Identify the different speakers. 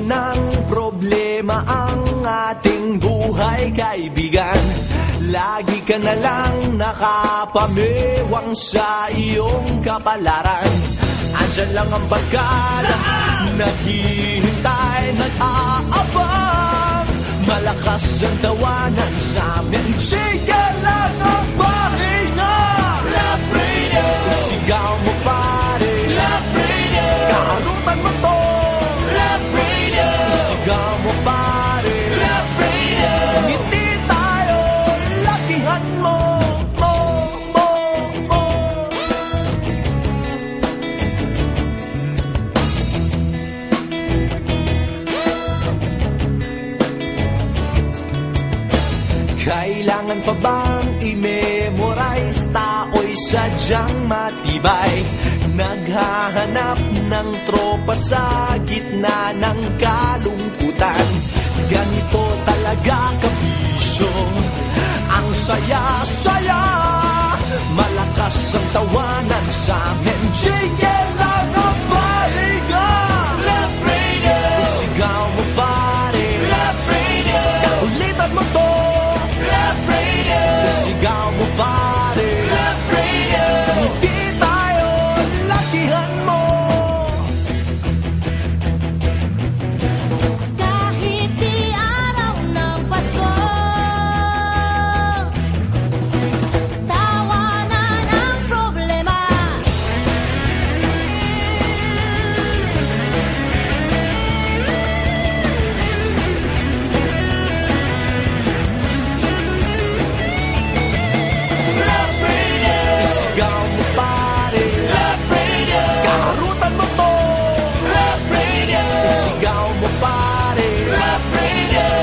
Speaker 1: ng problema ang ating buhay, kaibigan. Lagi ka na lang nakapamewang sa iyong kapalaran. Andyan lang ang barkada, naghihintay, nag-aabang. Malakas ang tawanan sa amin, sige lang ang pahinga. Kailangan pa bang i-memorize? Tao'y sadyang matibay. Naghahanap ng tropa sa gitna ng kalungkutan. Ganito talaga kabisyo Ang saya-saya Malakas ang tawanan sa amin. Sige Rough Riders.